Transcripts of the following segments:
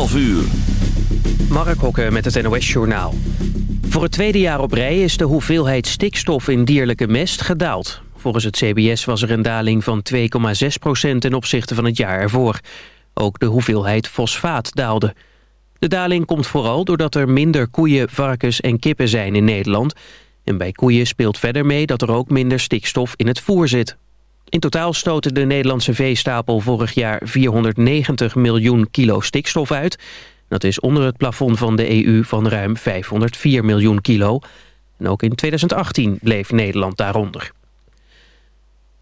12 uur. Mark Hokke met het NOS Journaal. Voor het tweede jaar op rij is de hoeveelheid stikstof in dierlijke mest gedaald. Volgens het CBS was er een daling van 2,6% ten opzichte van het jaar ervoor. Ook de hoeveelheid fosfaat daalde. De daling komt vooral doordat er minder koeien, varkens en kippen zijn in Nederland. En bij koeien speelt verder mee dat er ook minder stikstof in het voer zit. In totaal stoten de Nederlandse veestapel vorig jaar 490 miljoen kilo stikstof uit. Dat is onder het plafond van de EU van ruim 504 miljoen kilo. En ook in 2018 bleef Nederland daaronder.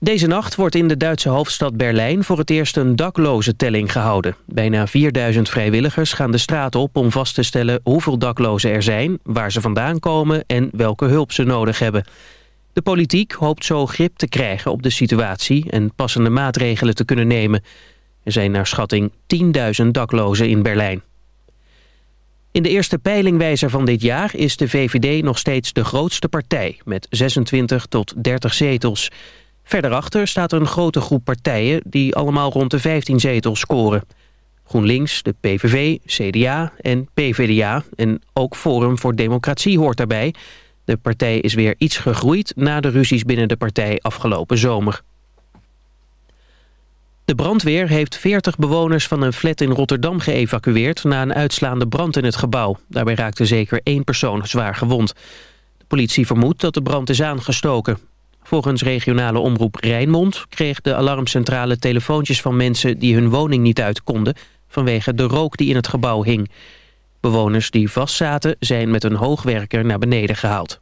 Deze nacht wordt in de Duitse hoofdstad Berlijn voor het eerst een dakloze telling gehouden. Bijna 4000 vrijwilligers gaan de straat op om vast te stellen hoeveel daklozen er zijn, waar ze vandaan komen en welke hulp ze nodig hebben. De politiek hoopt zo grip te krijgen op de situatie en passende maatregelen te kunnen nemen. Er zijn naar schatting 10.000 daklozen in Berlijn. In de eerste peilingwijzer van dit jaar is de VVD nog steeds de grootste partij... met 26 tot 30 zetels. Verderachter staat een grote groep partijen die allemaal rond de 15 zetels scoren. GroenLinks, de PVV, CDA en PVDA en ook Forum voor Democratie hoort daarbij... De partij is weer iets gegroeid na de ruzies binnen de partij afgelopen zomer. De brandweer heeft 40 bewoners van een flat in Rotterdam geëvacueerd... na een uitslaande brand in het gebouw. Daarbij raakte zeker één persoon zwaar gewond. De politie vermoedt dat de brand is aangestoken. Volgens regionale omroep Rijnmond kreeg de alarmcentrale telefoontjes van mensen... die hun woning niet uit konden vanwege de rook die in het gebouw hing. Bewoners die vastzaten zijn met een hoogwerker naar beneden gehaald.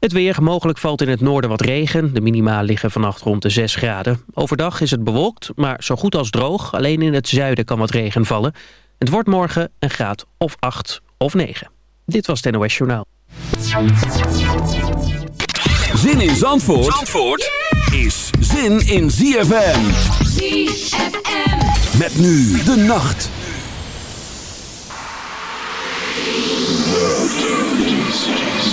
Het weer, mogelijk valt in het noorden wat regen. De minima liggen vannacht rond de 6 graden. Overdag is het bewolkt, maar zo goed als droog. Alleen in het zuiden kan wat regen vallen. Het wordt morgen een graad of 8 of 9. Dit was het NOS Journaal. Zin in Zandvoort, Zandvoort is zin in ZFM. ZFM. Met nu de nacht. The Dirty Cities.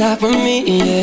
inside for me, yeah.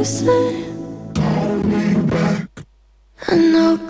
closer. Call me back. I know.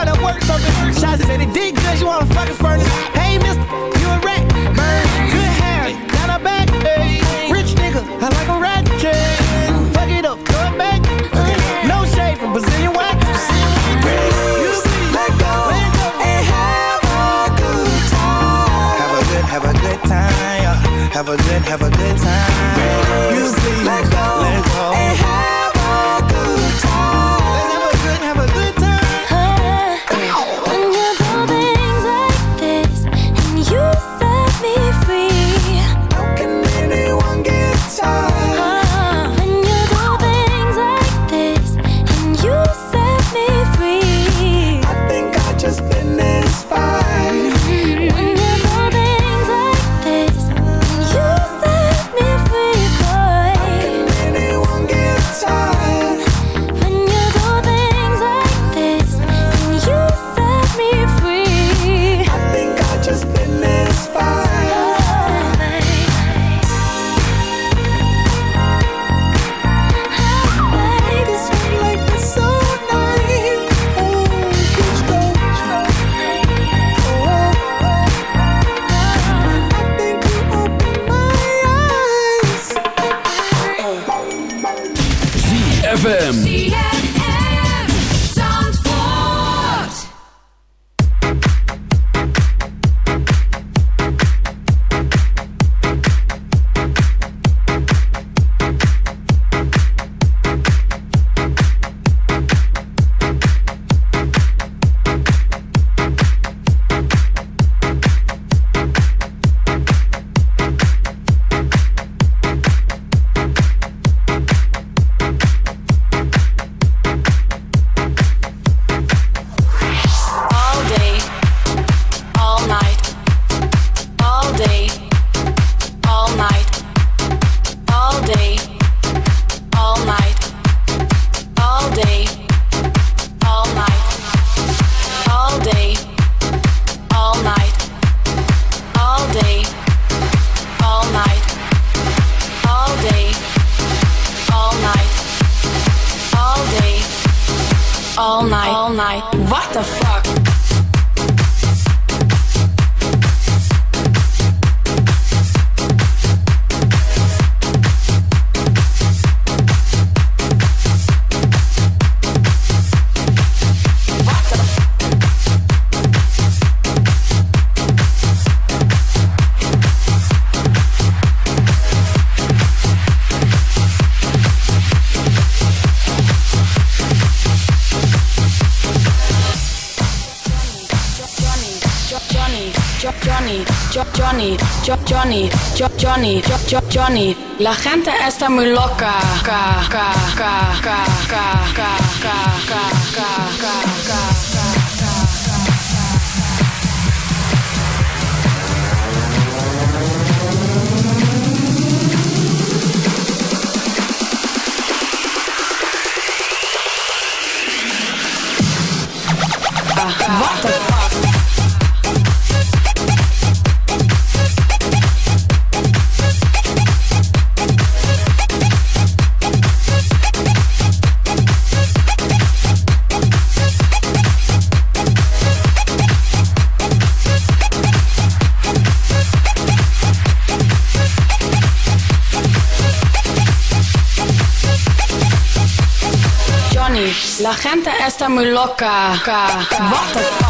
turn up, trying to work something. Shots said it did good, you wanna fucking furnace. Hey, mister, you a rat. Burn, good hair, down her back. Hey, rich nigga, I like a rat chain. Fuck it up, throw it back. No shade from Brazilian wax. You let go, and have a good time. Have a good, have a good time. yeah. Have a good, have a good time. Johnny, Jo- Jo- Johnny. La gente está muy loca. Ca, ca, ca, está muy loca. What the?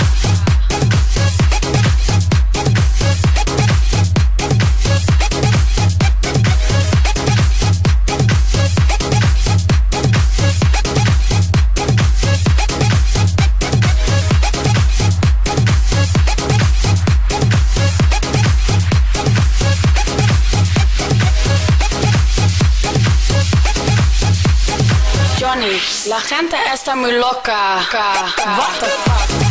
La gente muy loca. What the?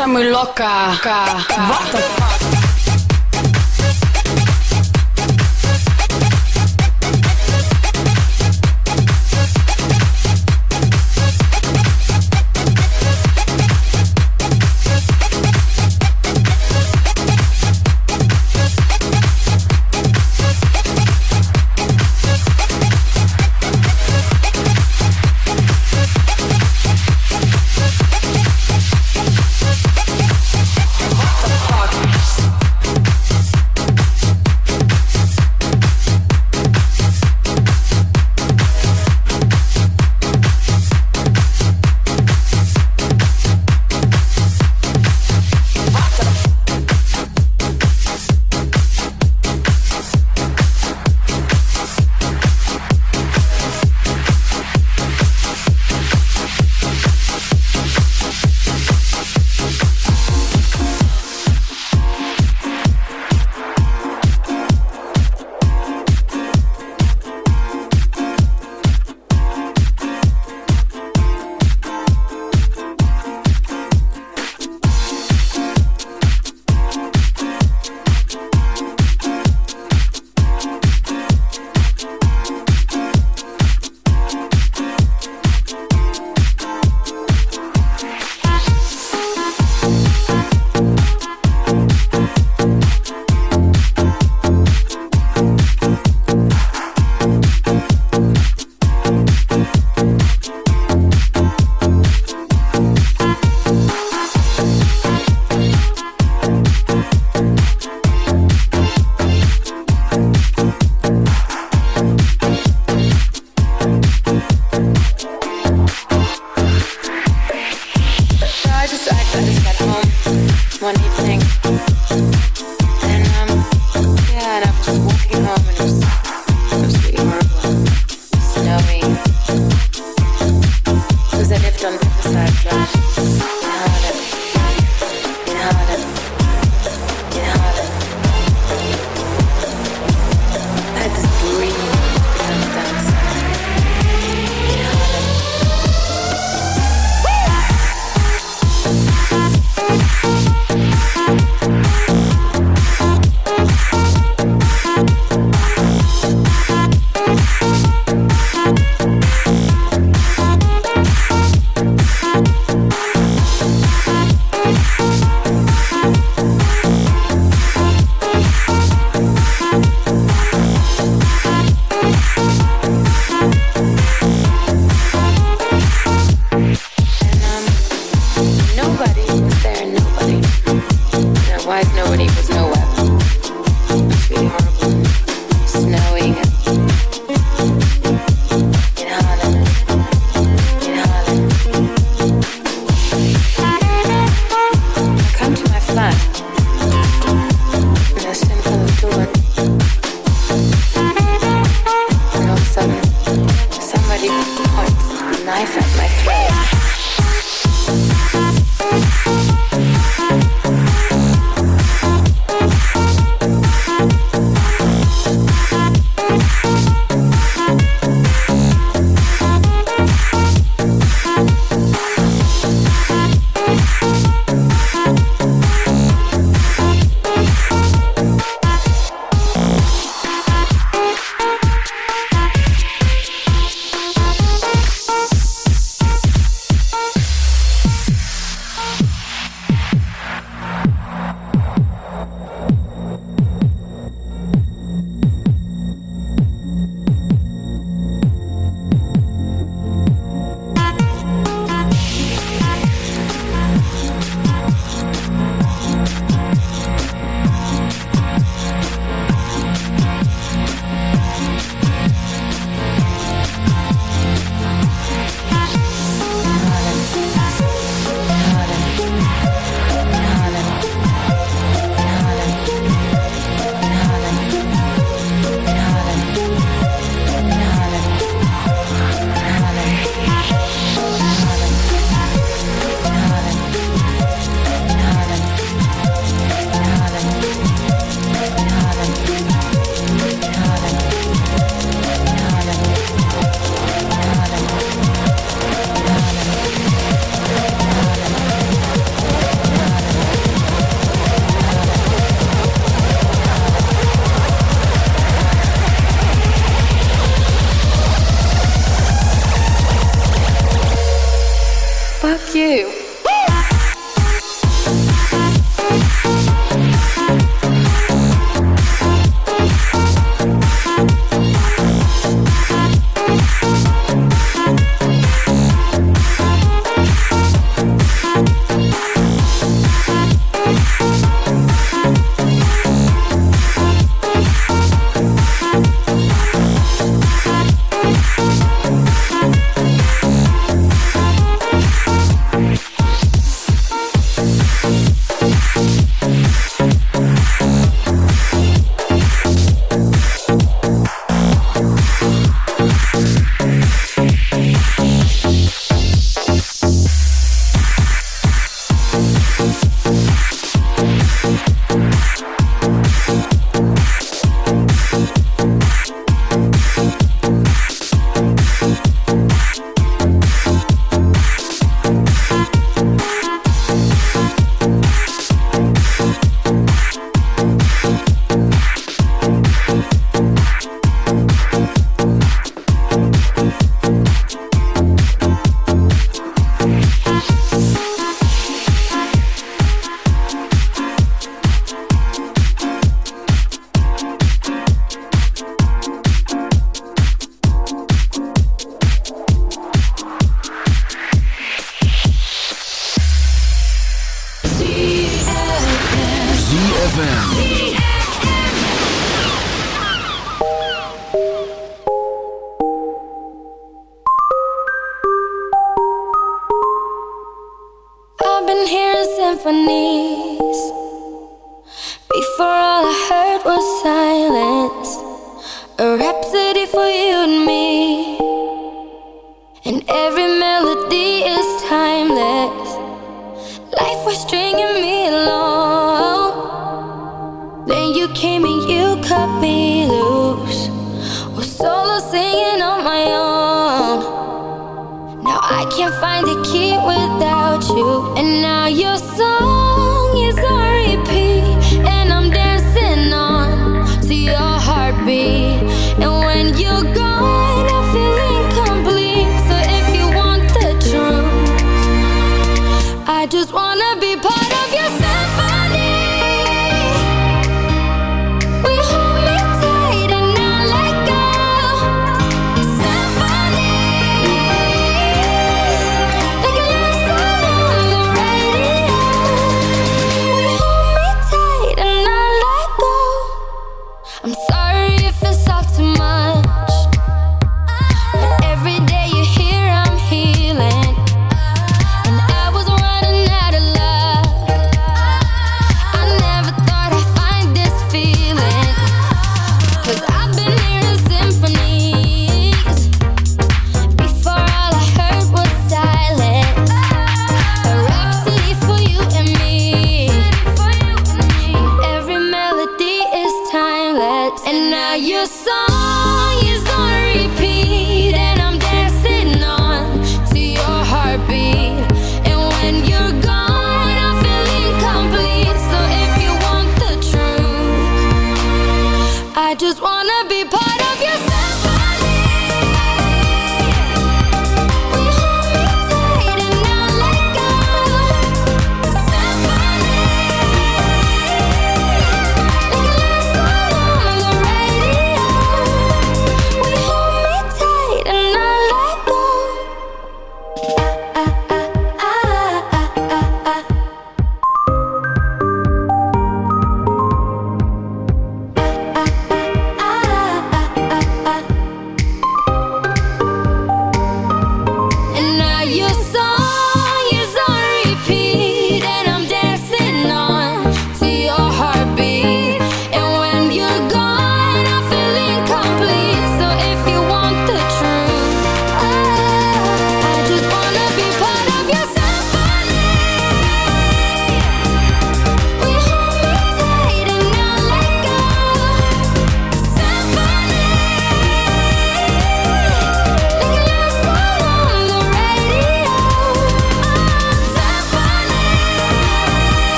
Hasta muy loca. What the fuck?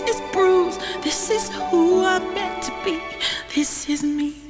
This is bruised, this is who I'm meant to be, this is me.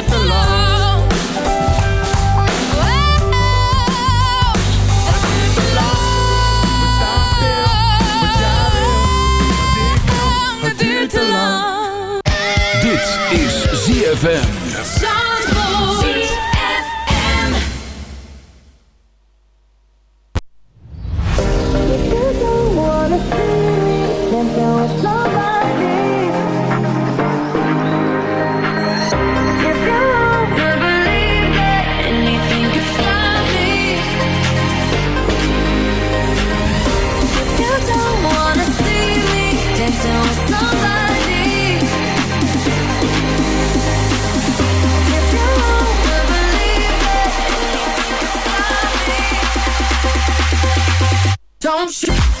ZFM. I'm sure.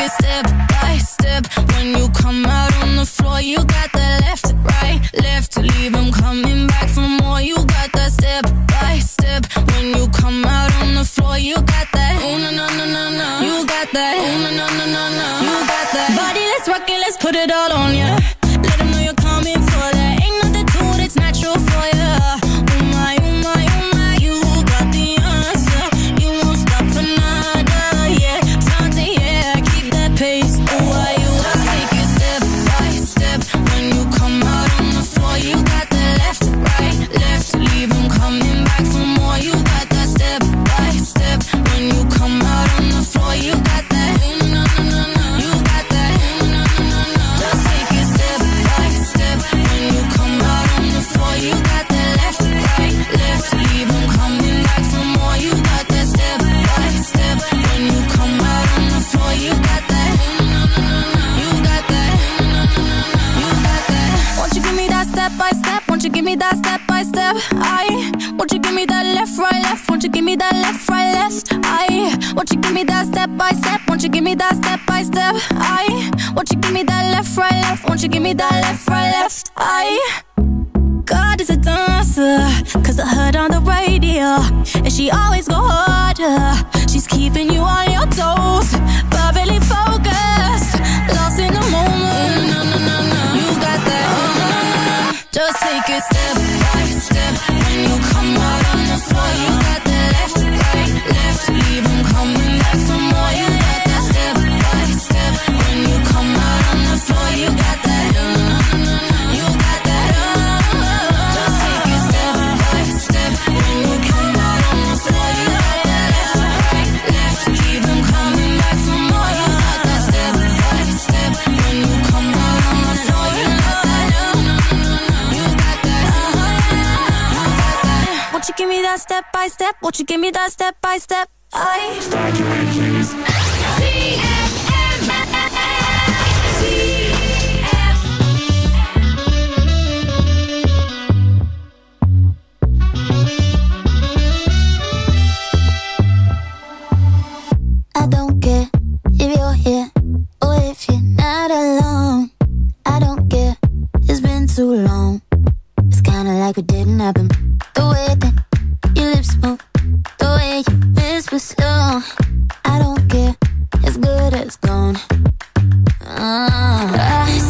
could step. you give me that step by step? I. Don't care if you're here or if you're not alone. I don't care, it's been too long. It's kinda like it didn't happen. The way that your lips move the way you miss was slow. I don't care, it's good as gone. Uh, I